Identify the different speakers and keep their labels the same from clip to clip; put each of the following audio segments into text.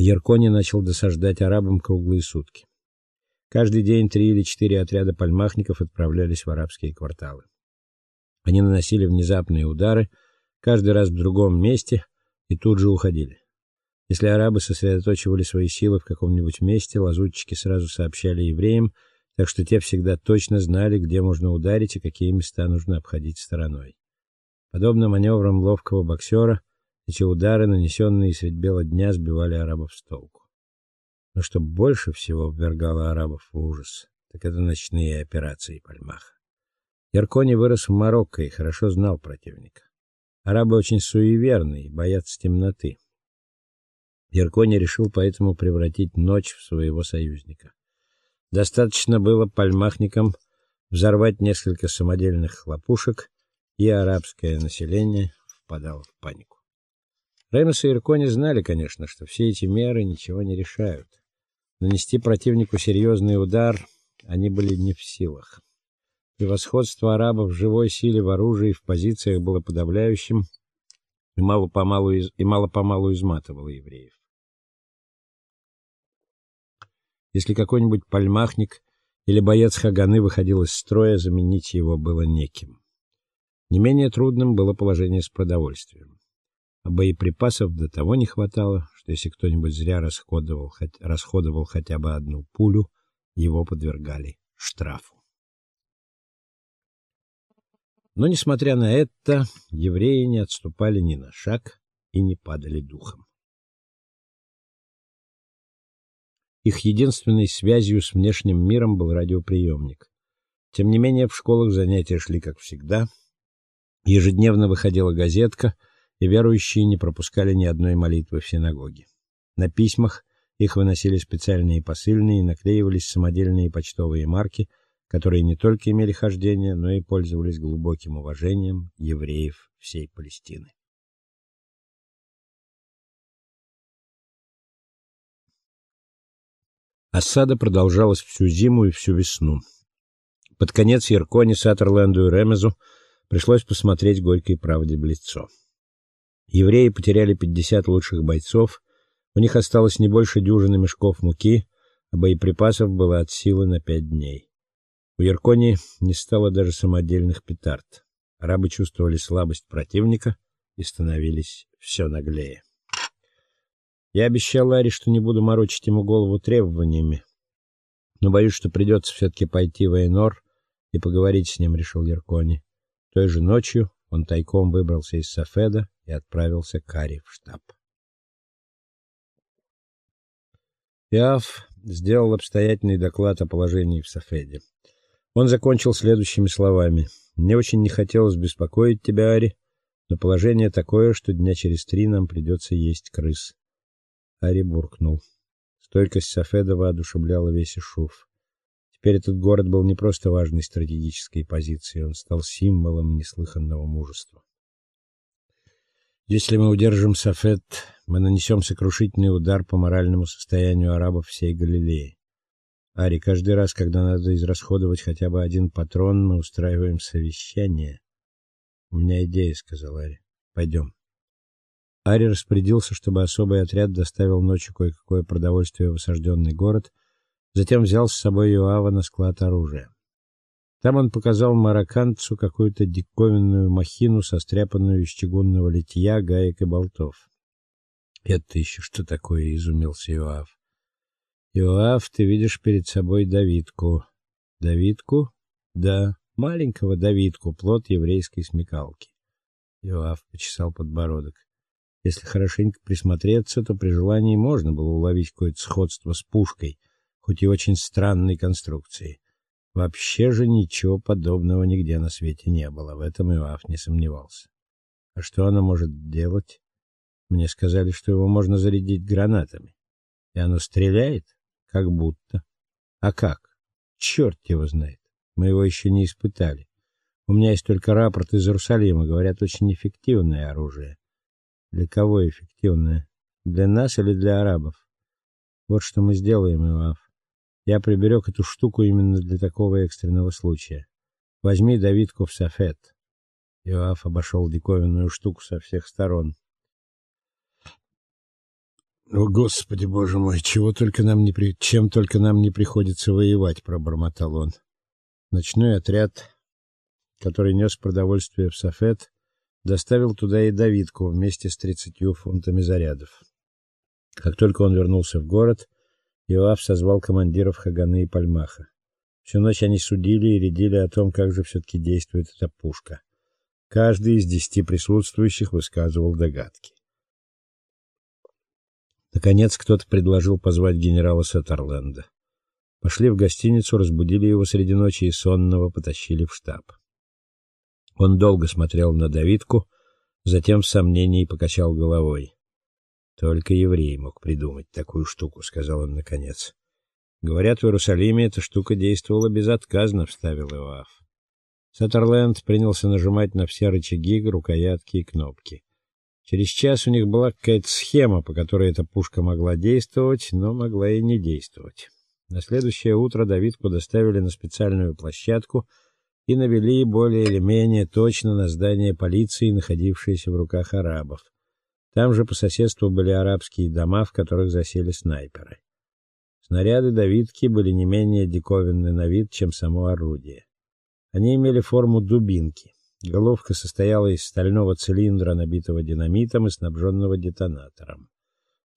Speaker 1: Яркони начал досаждать арабам круглые сутки. Каждый день три или четыре отряда пальмахников отправлялись в арабские кварталы. Они наносили внезапные удары, каждый раз в другом месте, и тут же уходили. Если арабы сосредотачивали свои силы в каком-нибудь месте, лазутчики сразу сообщали евреям, так что те всегда точно знали, где можно ударить и какие места нужно обходить стороной. Подобно маневрам ловкого боксера, эти удары, нанесенные средь бела дня, сбивали арабов с толку. Но что больше всего ввергало арабов в ужас, так это ночные операции Пальмаха. Яркони вырос в Марокко и хорошо знал противника. Арабы очень суеверны боятся темноты. Яркони решил поэтому превратить ночь в своего союзника. Достаточно было пальмахникам взорвать несколько самодельных хлопушек, и арабское население впадало в панику. Ремес и Иркони знали, конечно, что все эти меры ничего не решают. Нанести противнику серьезный удар они были не в силах. Превосходство арабов в живой силе, в оружии в позициях было подавляющим и мало-помалу из... мало-помалу изматывало евреев. Если какой-нибудь пальмахник или боец Хаганы выходил из строя, заменить его было неким. Не менее трудным было положение с продовольствием а боеприпасов до того не хватало, что если кто-нибудь зря расходовал, хоть, расходовал хотя бы одну пулю, его подвергали штрафу. Но несмотря на это, евреи не отступали ни на шаг и не падали духом. Их единственной связью с внешним миром был радиоприемник. Тем не менее, в школах занятия шли как всегда. Ежедневно выходила газетка — и верующие не пропускали ни одной молитвы в синагоге. На письмах их выносили специальные посыльные и наклеивались самодельные почтовые марки, которые не только имели хождение, но и пользовались глубоким уважением евреев всей Палестины. Осада продолжалась всю зиму и всю весну. Под конец Ярконе, Саттерленду и Ремезу пришлось посмотреть горькой правде в лицо. Евреи потеряли 50 лучших бойцов, у них осталось не больше дюжины мешков муки, а боеприпасов было от силы на пять дней. У Яркони не стало даже самодельных петард. Арабы чувствовали слабость противника и становились все наглее. Я обещал Ларе, что не буду морочить ему голову требованиями, но боюсь, что придется все таки пойти в Эйнор и поговорить с ним, решил Яркони. Той же ночью он тайком выбрался из Сафеда и отправился к Ари в штаб. Иав сделал обстоятельный доклад о положении в Сафеде. Он закончил следующими словами: "Мне очень не хотелось беспокоить тебя, Ари, но положение такое, что дня через три нам придется есть крыс". Ари буркнул. Стойкость Сафеда воодушевляла весь Ишуф. Теперь этот город был не просто важной стратегической позицией, он стал символом неслыханного мужества. Если мы удержим Сафет, мы нанесем сокрушительный удар по моральному состоянию арабов всей Галилеи. Ари, каждый раз, когда надо израсходовать хотя бы один патрон, мы устраиваем совещание. У меня идея, сказал Ари. Пойдем. Ари распорядился, чтобы особый отряд доставил ночью кое-какое продовольствие в осажденный город, затем взял с собой Иоава на склад оружия. Там он показал марокканцу какую-то диковинную махину, состряпанную из чугунного литья, гаек и болтов. "Это еще что такое?" изумился Иоав. "Иоав, ты видишь перед собой Давидку. Давидку? Да, маленького Давидку, плод еврейской смекалки". Иоав почесал подбородок. Если хорошенько присмотреться, то при желании можно было уловить какое-то сходство с пушкой, хоть и очень странной конструкции. Вообще же ничего подобного нигде на свете не было, в этом Иоаф не сомневался. А что оно может делать? Мне сказали, что его можно зарядить гранатами. И оно стреляет, как будто. А как? Черт его знает. Мы его еще не испытали. У меня есть только рапорт из Иерусалима, говорят, очень эффективное оружие. Для кого эффективное? Для нас или для арабов? Вот что мы сделаем, Иоаф. Я приберег эту штуку именно для такого экстренного случая. Возьми Давидку в Сафет. Иоаф обошел диковинную штуку со всех сторон. О, господи, боже мой, чего только нам не при чем только нам не приходится воевать, пробормотал он. Ночной отряд, который нес продовольствие в Сафет, доставил туда и Давидку вместе с тридцатью фунтами зарядов. Как только он вернулся в город, Иоав созвал командиров Хаганы и Пальмаха. Всю ночь они судили и рядили о том, как же все таки действует эта пушка. Каждый из десяти присутствующих высказывал догадки. Наконец кто-то предложил позвать генерала Сеттерленда. Пошли в гостиницу, разбудили его среди ночи и сонного потащили в штаб. Он долго смотрел на Давидку, затем в сомнении покачал головой. Только еврей мог придумать такую штуку, сказал он наконец. Говорят, в Иерусалиме эта штука действовала безотказно, вставил Иоаф. Саттерленд принялся нажимать на все рычаги, рукоятки и кнопки. Через час у них была какая-то схема, по которой эта пушка могла действовать, но могла и не действовать. На следующее утро Давидку доставили на специальную площадку и навели более или менее точно на здание полиции, находившееся в руках арабов. Там же по соседству были арабские дома, в которых засели снайперы. Снаряды Давидки были не менее диковинны на вид, чем само орудие. Они имели форму дубинки. Головка состояла из стального цилиндра, набитого динамитом и снабженного детонатором.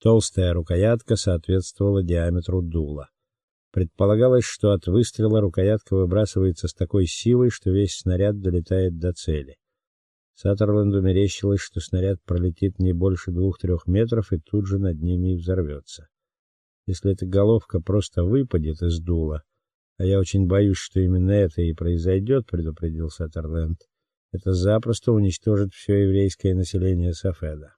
Speaker 1: Толстая рукоятка соответствовала диаметру дула. Предполагалось, что от выстрела рукоятка выбрасывается с такой силой, что весь снаряд долетает до цели. Саттерленду мерещилось, что снаряд пролетит не больше двух-трех метров и тут же над ними и взорвется. Если эта головка просто выпадет из дула, а я очень боюсь, что именно это и произойдет, предупредил Саттерленд, это запросто уничтожит все еврейское население Сафеда.